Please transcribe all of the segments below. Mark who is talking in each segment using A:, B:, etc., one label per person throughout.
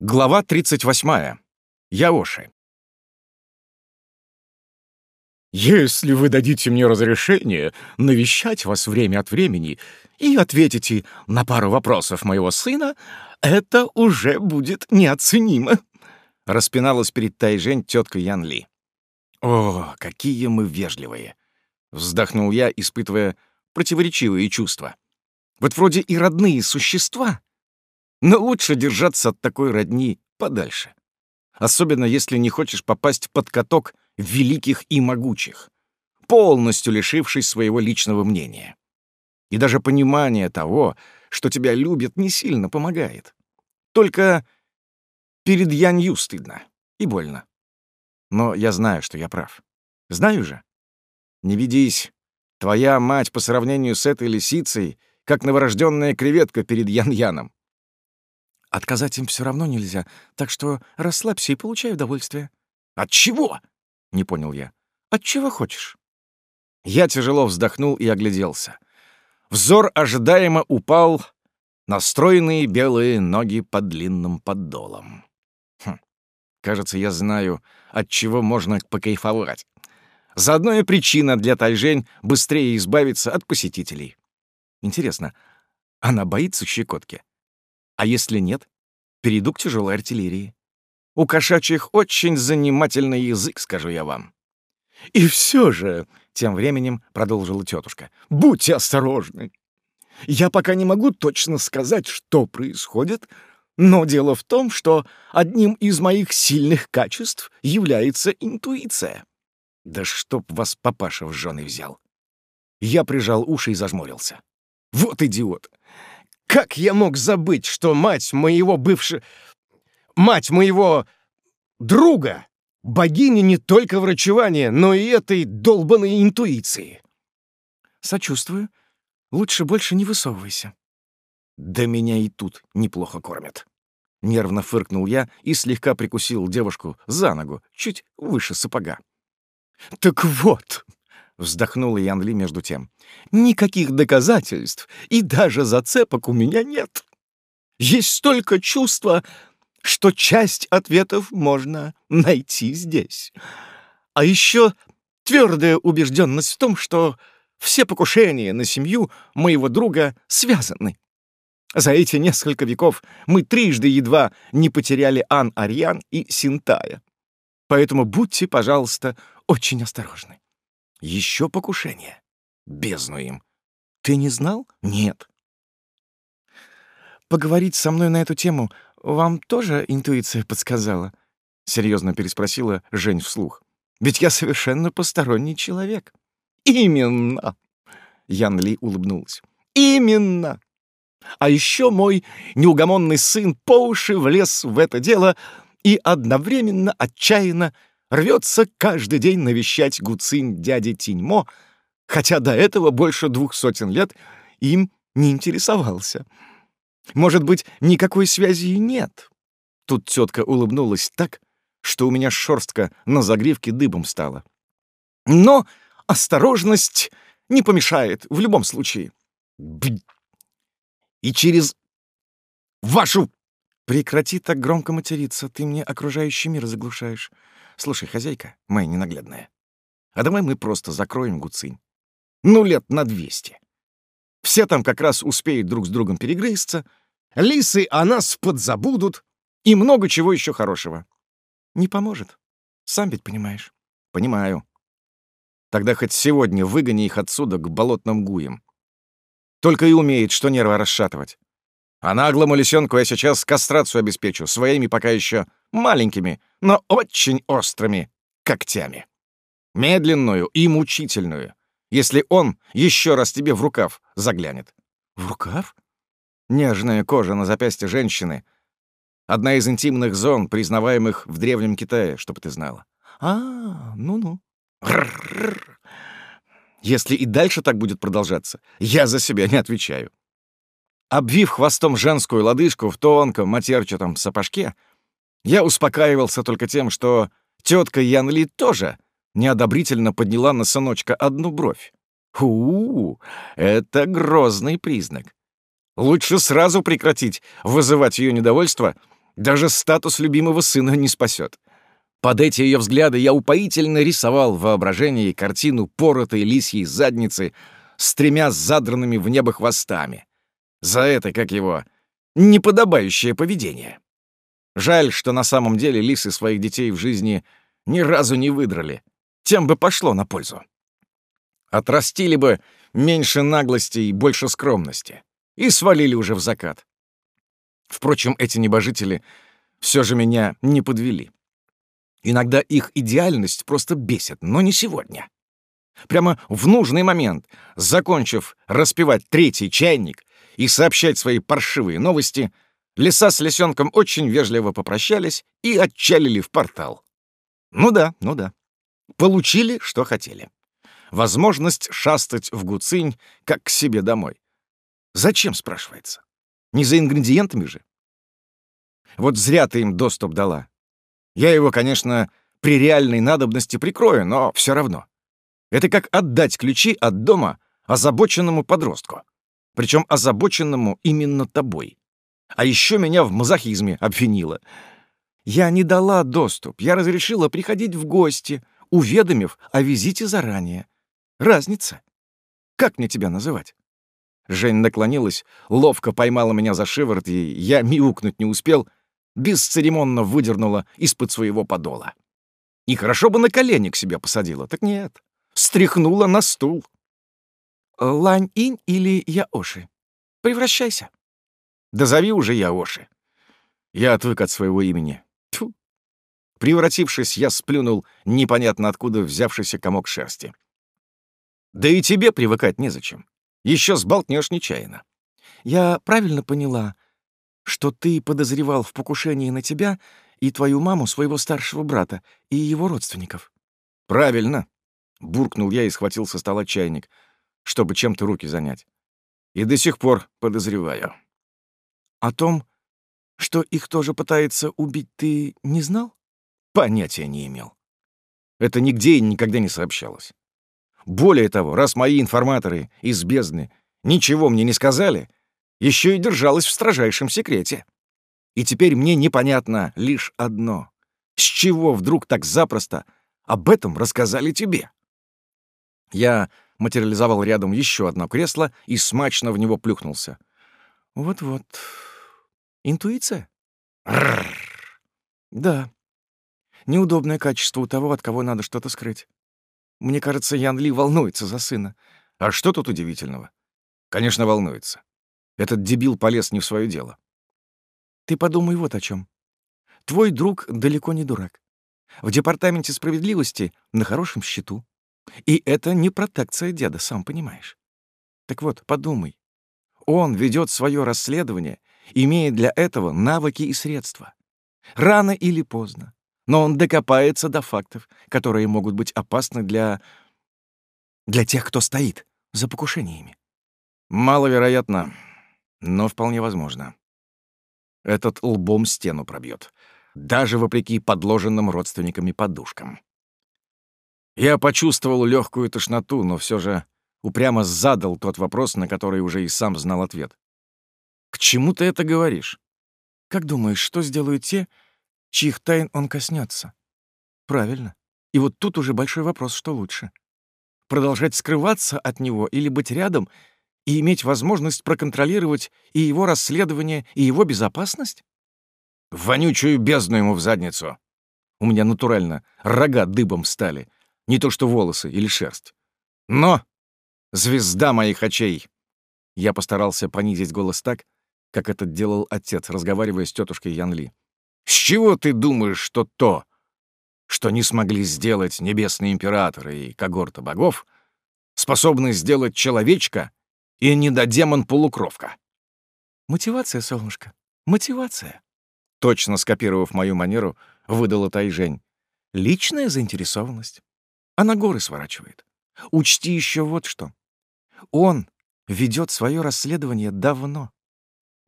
A: Глава 38. Яоши.
B: «Если вы дадите мне разрешение навещать вас время от времени и ответите на пару вопросов моего сына, это уже будет неоценимо», —
A: распиналась перед Тайжень тетка Ян Ли. «О, какие мы вежливые!» — вздохнул я, испытывая противоречивые чувства. «Вот вроде и родные существа, но лучше держаться от такой родни подальше. Особенно если не хочешь попасть под каток великих и могучих, полностью лишившись своего личного мнения. И даже понимание того, что тебя любят, не сильно помогает. Только перед Янью стыдно и больно. Но я знаю, что я прав. Знаю же. Не ведись. Твоя мать по сравнению с этой лисицей, как новорожденная креветка перед Ян-Яном.
B: Отказать им все равно нельзя, так что расслабься и получай удовольствие.
A: От чего? Не понял я.
B: От чего хочешь?
A: Я тяжело вздохнул и огляделся. Взор ожидаемо упал на стройные белые ноги под длинным поддолом. Хм. Кажется, я знаю, от чего можно покайфовать. Заодно и причина для Тайжень быстрее избавиться от посетителей. Интересно, она боится щекотки? А если нет, перейду к тяжелой артиллерии. У кошачьих очень занимательный язык, скажу я вам.
B: И все же, тем временем продолжила тетушка, будьте осторожны. Я пока не могу точно сказать, что происходит, но дело в том, что одним из моих сильных качеств является интуиция.
A: Да чтоб вас папаша в жены взял. Я прижал уши и зажмурился. Вот идиот! Как я мог забыть, что мать моего бывшего... Мать моего друга — богиня не только врачевания, но и этой долбанной интуиции?
B: Сочувствую. Лучше больше не высовывайся.
A: Да меня и тут неплохо кормят. Нервно фыркнул я и слегка прикусил девушку за ногу, чуть выше сапога.
B: «Так вот», — вздохнула Янли между тем. «Никаких доказательств и даже зацепок у меня нет. Есть только чувство, что часть ответов можно найти здесь. А еще твердая убежденность в том, что все покушения на семью моего друга связаны. За эти несколько веков мы трижды едва не потеряли Ан-Арьян и Синтая. Поэтому будьте, пожалуйста, очень осторожны.
A: Еще покушение. Бездну им.
B: Ты не знал?
A: Нет.
B: Поговорить со мной на эту тему вам тоже интуиция подсказала? Серьезно переспросила Жень вслух. Ведь я совершенно посторонний человек.
A: Именно.
B: Ян Ли улыбнулась. Именно. А еще мой неугомонный сын по уши влез в это дело и одновременно отчаянно рвется каждый день навещать Гуцинь дяди Тиньмо, хотя до этого больше двух сотен лет им не интересовался. Может быть, никакой связи и нет. Тут тетка улыбнулась так, что у меня шерстка на загривке дыбом стала. Но осторожность не помешает в любом случае. И через вашу... Прекрати так громко материться, ты мне окружающий мир заглушаешь. Слушай, хозяйка, моя ненаглядная, а давай мы просто закроем Гуцинь. Ну, лет на двести. Все там как раз успеют друг с другом перегрызться, лисы о нас подзабудут и много чего еще хорошего. Не поможет. Сам ведь понимаешь.
A: Понимаю. Тогда хоть сегодня выгони их отсюда к болотным гуям. Только и умеет, что нервы расшатывать. А наглому лисенку я сейчас кастрацию обеспечу своими пока еще маленькими, но очень острыми когтями. Медленную и мучительную, если он еще раз тебе в рукав заглянет.
B: В рукав?
A: Нежная кожа на запястье женщины — одна из интимных зон, признаваемых в Древнем Китае, чтобы ты знала.
B: А, ну-ну.
A: Если и дальше так будет продолжаться, я за себя не отвечаю. Обвив хвостом женскую лодыжку в тонком матерчатом сапожке, я успокаивался только тем, что тетка Янли тоже неодобрительно подняла на сыночка одну бровь. у, это грозный признак. Лучше сразу прекратить вызывать ее недовольство Даже статус любимого сына не спасет. Под эти ее взгляды я упоительно рисовал в воображении картину поротой лисьей задницы с тремя задранными в небо хвостами. За это, как его, неподобающее поведение. Жаль, что на самом деле лисы своих детей в жизни ни разу не выдрали. Тем бы пошло на пользу. Отрастили бы меньше наглости и больше скромности. И свалили уже в закат. Впрочем, эти небожители все же меня не подвели. Иногда их идеальность просто бесит, но не сегодня. Прямо в нужный момент, закончив распивать третий чайник и сообщать свои паршивые новости, лиса с лисенком очень вежливо попрощались и отчалили в портал. Ну да, ну да. Получили, что хотели. Возможность шастать в Гуцинь, как к себе домой. Зачем, спрашивается? Не за ингредиентами же. Вот зря ты им доступ дала. Я его, конечно, при реальной надобности прикрою, но все равно. Это как отдать ключи от дома озабоченному подростку. Причем озабоченному именно тобой. А еще меня в мазохизме обвинила. Я не дала доступ, я разрешила приходить в гости, уведомив о визите заранее. Разница. Как мне тебя называть? Жень наклонилась, ловко поймала меня за шиворот, и я мяукнуть не успел, бесцеремонно выдернула из-под своего подола. И хорошо бы на колени к себе посадила, так нет. Стряхнула на стул. Лань-инь или Яоши? Превращайся. Да зови уже Яоши. Я отвык от своего имени. Тьфу. Превратившись, я сплюнул непонятно откуда взявшийся комок шерсти. Да и тебе привыкать незачем. Еще сболтнешь нечаянно. Я правильно поняла, что ты подозревал в покушении на тебя и твою маму, своего старшего брата и его родственников? Правильно, буркнул я и схватил со стола чайник, чтобы чем-то руки занять. И до сих пор подозреваю. О том, что их тоже пытается убить, ты не знал? Понятия не имел. Это нигде и никогда не сообщалось. Более того, раз мои информаторы из бездны ничего мне не сказали, еще и держалась в строжайшем секрете. И теперь мне непонятно лишь одно. С чего вдруг так запросто об этом рассказали тебе? Я материализовал рядом еще одно кресло и смачно в него плюхнулся. Вот-вот. Интуиция? Рррр. Да. Неудобное качество у того, от кого надо что-то скрыть. Мне кажется, Ян Ли волнуется за сына. А что тут удивительного? Конечно, волнуется. Этот дебил полез не в свое дело. Ты подумай вот о чем. Твой друг далеко не дурак. В департаменте справедливости на хорошем счету. И это не протекция деда, сам понимаешь. Так вот, подумай. Он ведет свое расследование, имея для этого навыки и средства. Рано или поздно но он докопается до фактов, которые могут быть опасны для... для тех, кто стоит за покушениями. Маловероятно, но вполне возможно. Этот лбом стену пробьет, даже вопреки подложенным родственниками подушкам. Я почувствовал легкую тошноту, но все же упрямо задал тот вопрос, на который уже и сам знал ответ. «К чему ты это говоришь?» «Как думаешь, что сделают те, чьих тайн он коснется. Правильно. И вот тут уже большой вопрос, что лучше. Продолжать скрываться от него или быть рядом и иметь возможность проконтролировать и его расследование, и его безопасность? Вонючую бездну ему в задницу. У меня натурально рога дыбом стали, не то что волосы или шерсть. Но звезда моих очей. Я постарался понизить голос так, как это делал отец, разговаривая с тетушкой Янли. С чего ты думаешь, что то, что не смогли сделать небесные императоры и когорта богов, способны сделать человечка и недодемон-полукровка? Мотивация, солнышко, мотивация. Точно скопировав мою манеру, выдала Тайжень. Личная заинтересованность. Она горы сворачивает. Учти еще вот что. Он ведет свое расследование давно.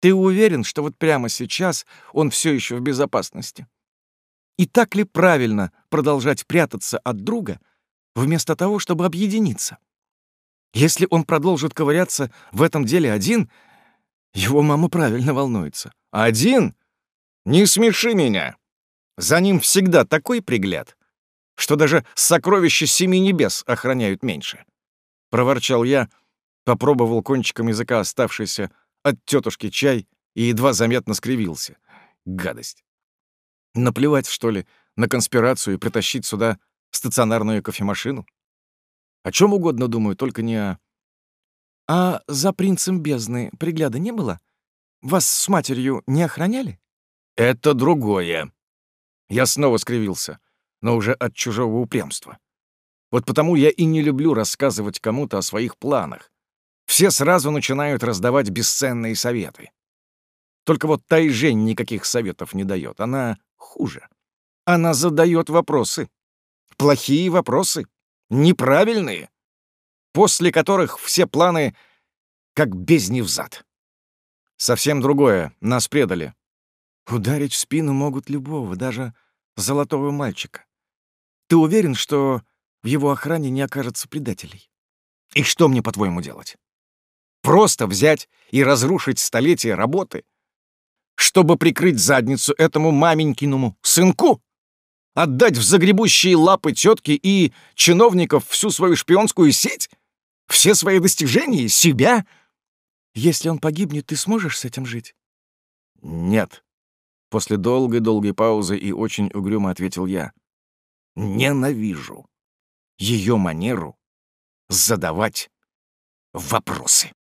A: Ты уверен, что вот прямо сейчас он все еще в безопасности? И так ли правильно продолжать прятаться от друга, вместо того, чтобы объединиться? Если он продолжит ковыряться в этом деле один, его мама правильно волнуется. Один? Не смеши меня. За ним всегда такой пригляд, что даже сокровища семи небес охраняют меньше. Проворчал я, попробовал кончиком языка оставшийся от тетушки чай и едва заметно скривился. Гадость. Наплевать, что ли, на конспирацию и притащить сюда стационарную кофемашину? О чем угодно думаю, только не о...
B: А за принцем бездны пригляда не было? Вас с матерью не охраняли?
A: Это другое. Я снова скривился, но уже от чужого упрямства. Вот потому я и не люблю рассказывать кому-то о своих планах. Все сразу начинают раздавать бесценные советы. Только вот Тайжень никаких советов не дает. Она хуже. Она задает вопросы. Плохие вопросы. Неправильные. После которых все планы как бездни взад. Совсем другое. Нас предали.
B: Ударить в спину могут любого, даже золотого мальчика. Ты уверен, что в его охране не окажется предателей?
A: И что мне, по-твоему, делать? Просто взять и разрушить столетия работы, чтобы прикрыть задницу этому маменькиному сынку? Отдать в загребущие лапы тетки и чиновников всю свою шпионскую сеть? Все свои достижения? Себя?
B: Если он погибнет, ты сможешь с этим жить?
A: Нет. После долгой-долгой паузы и очень угрюмо ответил я. Ненавижу ее манеру задавать вопросы.